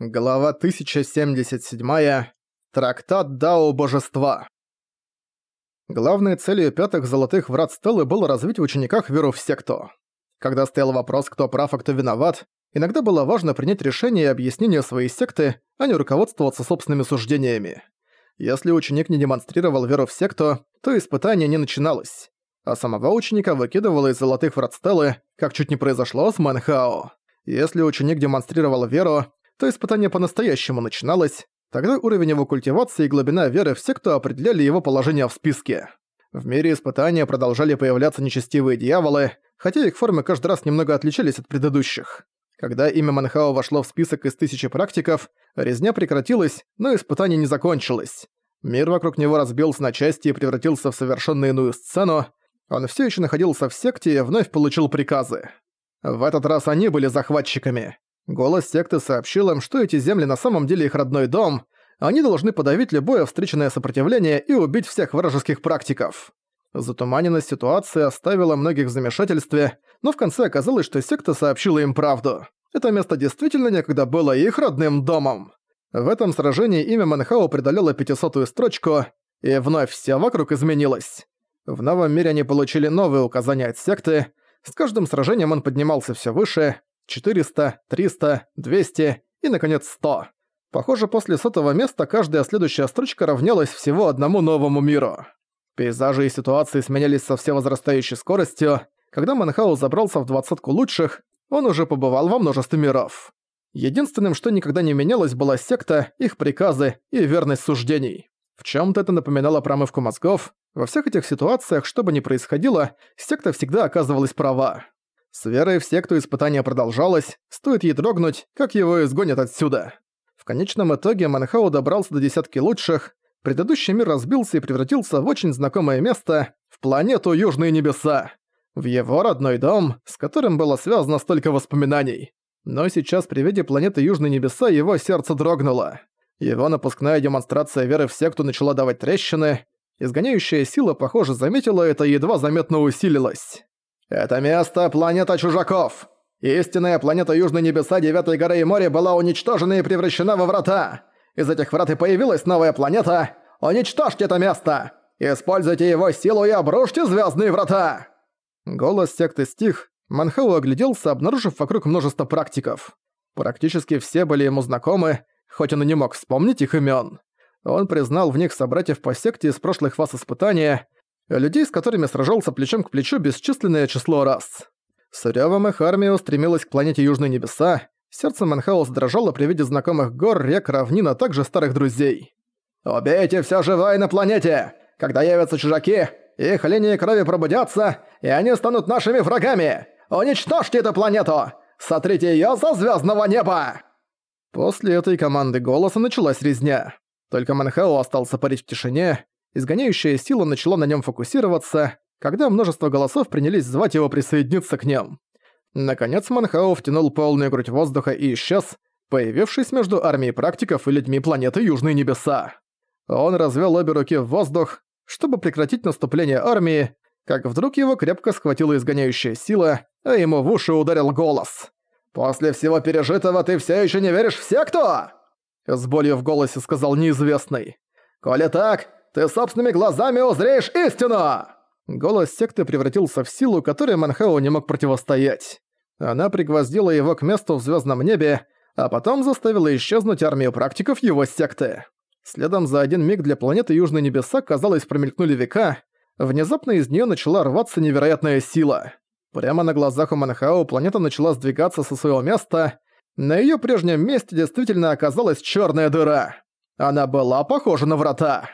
Глава 1077. Трактат Дао Божества. Главной целью пятых золотых врат Стеллы было развить в учениках веру в секту. Когда стоял вопрос, кто прав, а кто виноват, иногда было важно принять решение и объяснение своей секты, а не руководствоваться собственными суждениями. Если ученик не демонстрировал веру в секту, то испытание не начиналось, а самого ученика выкидывало из золотых врат Стеллы, как чуть не произошло с Манхао. Если ученик демонстрировал веру, то испытание по-настоящему начиналось, тогда уровень его культивации и глубина веры в секту определяли его положение в списке. В мире испытания продолжали появляться нечестивые дьяволы, хотя их формы каждый раз немного отличались от предыдущих. Когда имя Манхао вошло в список из тысячи практиков, резня прекратилась, но испытание не закончилось. Мир вокруг него разбился на части и превратился в совершенно иную сцену. Он все еще находился в секте и вновь получил приказы. В этот раз они были захватчиками. Голос секты сообщил им, что эти земли на самом деле их родной дом, они должны подавить любое встреченное сопротивление и убить всех вражеских практиков. Затуманенность ситуации оставила многих в замешательстве, но в конце оказалось, что секта сообщила им правду. Это место действительно некогда было их родным домом. В этом сражении имя Манхао преодолело пятисотую строчку, и вновь все вокруг изменилось. В новом мире они получили новые указания от секты, с каждым сражением он поднимался все выше, 400, 300, 200 и, наконец, 100. Похоже, после сотого места каждая следующая строчка равнялась всего одному новому миру. Пейзажи и ситуации сменялись со всевозрастающей скоростью. Когда Манхау забрался в двадцатку лучших, он уже побывал во множестве миров. Единственным, что никогда не менялось, была секта, их приказы и верность суждений. В чем то это напоминало промывку мозгов. Во всех этих ситуациях, что бы ни происходило, секта всегда оказывалась права. С верой в секту испытание продолжалось, стоит ей дрогнуть, как его изгонят отсюда. В конечном итоге Манхау добрался до десятки лучших, предыдущий мир разбился и превратился в очень знакомое место, в планету Южные Небеса. В его родной дом, с которым было связано столько воспоминаний. Но сейчас при виде планеты Южные Небеса его сердце дрогнуло. Его напускная демонстрация веры в секту начала давать трещины, изгоняющая сила, похоже, заметила это и едва заметно усилилась. «Это место — планета чужаков. Истинная планета Южной Небеса Девятой горы и моря была уничтожена и превращена во врата. Из этих врат и появилась новая планета. Уничтожьте это место! Используйте его силу и обрушьте звездные врата!» Голос секты стих. Манхау огляделся, обнаружив вокруг множество практиков. Практически все были ему знакомы, хоть он и не мог вспомнить их имен. Он признал в них собратьев по секте из прошлых фаз испытания, людей, с которыми сражался плечом к плечу бесчисленное число раз. С рёвом их армия устремилась к планете Южные Небеса, сердце Манхаус дрожало при виде знакомых гор, рек, равнин, а также старых друзей. «Убейте всё живое на планете! Когда явятся чужаки, их линии крови пробудятся, и они станут нашими врагами! Уничтожьте эту планету! Сотрите её со звёздного неба!» После этой команды голоса началась резня. Только Манхао остался парить в тишине, изгоняющая сила начала на нем фокусироваться, когда множество голосов принялись звать его присоединиться к ним. Наконец Манхао втянул полную грудь воздуха и исчез, появившись между армией практиков и людьми планеты Южные Небеса. Он развел обе руки в воздух, чтобы прекратить наступление армии, как вдруг его крепко схватила изгоняющая сила, а ему в уши ударил голос. «После всего пережитого ты все еще не веришь в секту?» С болью в голосе сказал неизвестный. «Коли так, ты собственными глазами узреешь истину!» Голос секты превратился в силу, которой Манхау не мог противостоять. Она пригвоздила его к месту в звездном небе, а потом заставила исчезнуть армию практиков его секты. Следом за один миг для планеты Южные Небеса, казалось, промелькнули века. Внезапно из нее начала рваться невероятная сила. Прямо на глазах у Манхао планета начала сдвигаться со своего места. На ее прежнем месте действительно оказалась черная дыра. Она была похожа на врата.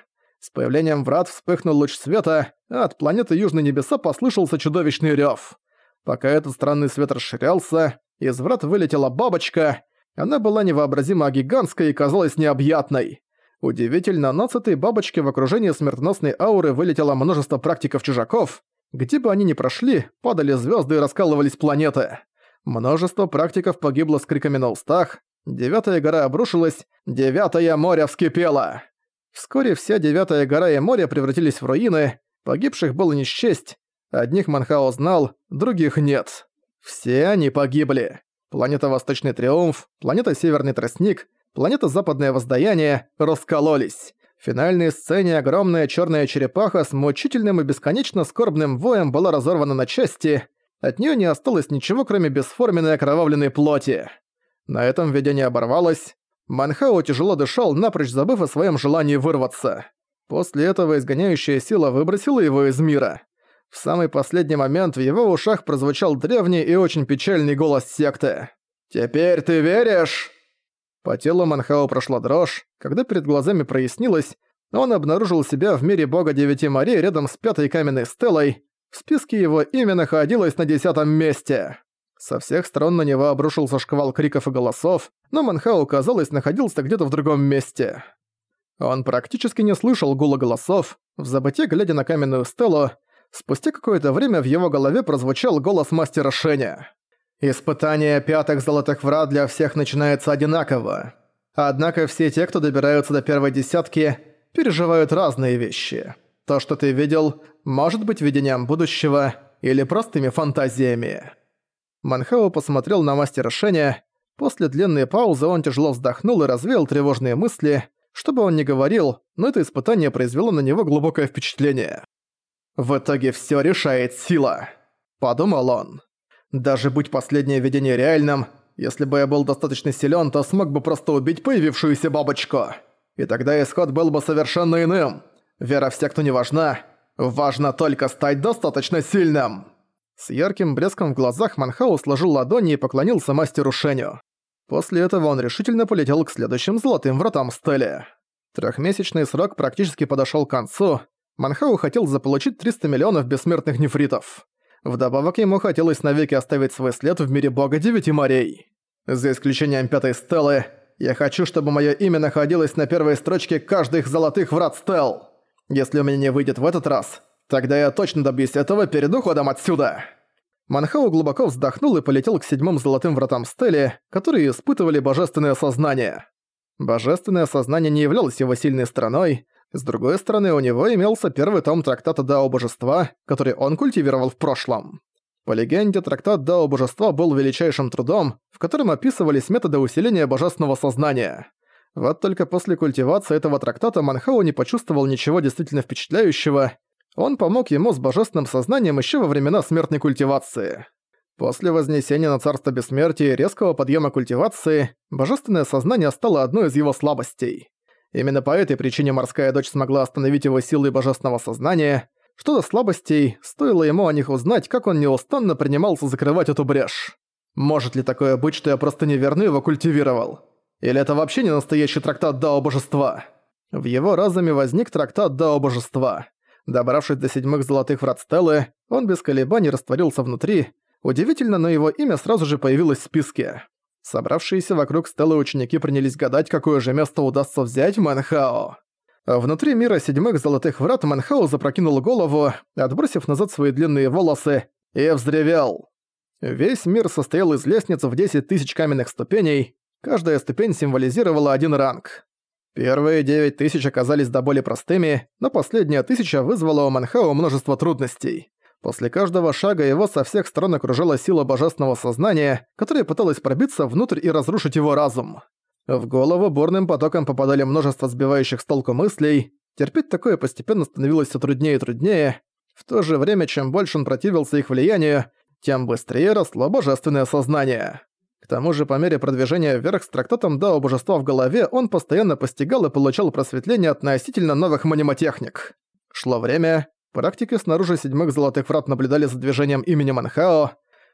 С появлением врат вспыхнул луч света, а от планеты Южные Небеса послышался чудовищный рев. Пока этот странный свет расширялся, из врат вылетела бабочка. Она была невообразимо гигантской и казалась необъятной. Удивительно, но с этой бабочки в окружении смертоносной ауры вылетело множество практиков-чужаков, где бы они ни прошли, падали звезды и раскалывались планеты. Множество практиков погибло с криками на устах, девятая гора обрушилась, девятое море вскипело. Вскоре вся девятая гора и море превратились в руины, погибших было не счесть, одних Манхао знал, других нет. Все они погибли. планета Восточный Триумф, планета Северный Тростник, планета Западное Воздаяние раскололись. В финальной сцене огромная черная черепаха с мучительным и бесконечно скорбным воем была разорвана на части, от нее не осталось ничего, кроме бесформенной окровавленной плоти. На этом видение оборвалось. Манхао тяжело дышал, напрочь забыв о своем желании вырваться. После этого изгоняющая сила выбросила его из мира. В самый последний момент в его ушах прозвучал древний и очень печальный голос секты. «Теперь ты веришь?» По телу Манхао прошла дрожь. Когда перед глазами прояснилось, он обнаружил себя в мире бога Девяти морей рядом с пятой каменной стелой. В списке его имя находилось на десятом месте. Со всех сторон на него обрушился шквал криков и голосов, но Манхау, казалось, находился где-то в другом месте. Он практически не слышал гула голосов, в забыте глядя на каменную стелу, спустя какое-то время в его голове прозвучал голос мастера Шеня. «Испытание пятых золотых врат для всех начинается одинаково. Однако все те, кто добираются до первой десятки, переживают разные вещи. То, что ты видел, может быть видением будущего или простыми фантазиями». Манхао посмотрел на мастера Шеня. После длинной паузы он тяжело вздохнул и развеял тревожные мысли. Что бы он ни говорил, но это испытание произвело на него глубокое впечатление. «В итоге всё решает сила», — подумал он. «Даже будь последнее видение реальным, если бы я был достаточно силён, то смог бы просто убить появившуюся бабочку. И тогда исход был бы совершенно иным. Вера в секту не важна. Важно только стать достаточно сильным». С ярким блеском в глазах Манхау сложил ладони и поклонился мастеру Шеню. После этого он решительно полетел к следующим золотым вратам Стелли. Трехмесячный срок практически подошел к концу. Манхау хотел заполучить 300 миллионов бессмертных нефритов. Вдобавок ему хотелось навеки оставить свой след в мире бога Девяти морей. За исключением пятой стелы, я хочу, чтобы мое имя находилось на первой строчке каждых золотых врат стел. Если у меня не выйдет в этот раз, Тогда я точно добьюсь этого перед уходом отсюда!» Манхау глубоко вздохнул и полетел к седьмым золотым вратам Стели, которые испытывали божественное сознание. Божественное сознание не являлось его сильной стороной, с другой стороны, у него имелся первый том трактата Дао Божества, который он культивировал в прошлом. По легенде, трактат Дао Божества был величайшим трудом, в котором описывались методы усиления божественного сознания. Вот только после культивации этого трактата Манхау не почувствовал ничего действительно впечатляющего, он помог ему с божественным сознанием еще во времена смертной культивации. После вознесения на царство бессмертия и резкого подъема культивации, божественное сознание стало одной из его слабостей. Именно по этой причине морская дочь смогла остановить его силой божественного сознания. Что до слабостей, стоило ему о них узнать, как он неустанно принимался закрывать эту брешь. Может ли такое быть, что я просто неверно его культивировал? Или это вообще не настоящий трактат Дао Божества? В его разуме возник трактат Дао Божества. Добравшись до седьмых золотых врат Стеллы, он без колебаний растворился внутри. Удивительно, но его имя сразу же появилось в списке. Собравшиеся вокруг Стеллы ученики принялись гадать, какое же место удастся взять Манхао. Внутри мира седьмых золотых врат Манхао запрокинул голову, отбросив назад свои длинные волосы, и взревел. Весь мир состоял из лестниц в 10 тысяч каменных ступеней, каждая ступень символизировала один ранг. Первые девять тысяч оказались до боли простыми, но последняя тысяча вызвала у Манхао множество трудностей. После каждого шага его со всех сторон окружала сила божественного сознания, которая пыталась пробиться внутрь и разрушить его разум. В голову бурным потоком попадали множество сбивающих с толку мыслей, терпеть такое постепенно становилось все труднее и труднее, в то же время, чем больше он противился их влиянию, тем быстрее росло божественное сознание. К тому же, по мере продвижения вверх с трактатом Дао Божества в голове, он постоянно постигал и получал просветление относительно новых манимотехник. Шло время, практики снаружи седьмых золотых врат наблюдали за движением имени Манхао.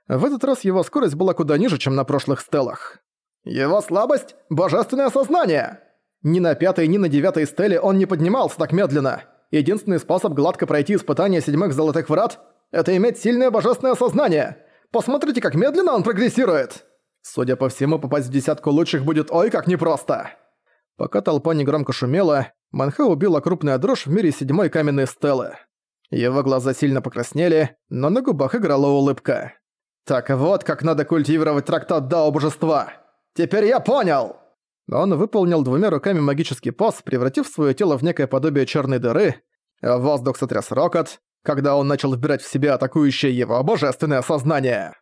В этот раз его скорость была куда ниже, чем на прошлых стелах. «Его слабость — божественное сознание!» Ни на пятой, ни на девятой стеле он не поднимался так медленно. Единственный способ гладко пройти испытание седьмых золотых врат — это иметь сильное божественное сознание. Посмотрите, как медленно он прогрессирует!» Судя по всему, попасть в десятку лучших будет ой как непросто. Пока толпа негромко шумела, Манха убила крупная дрожь в мире седьмой каменной стелы. Его глаза сильно покраснели, но на губах играла улыбка. «Так вот, как надо культивировать трактат Дао Божества! Теперь я понял!» Он выполнил двумя руками магический пас, превратив свое тело в некое подобие черной дыры. Воздух сотряс рокот, когда он начал вбирать в себя атакующее его божественное сознание.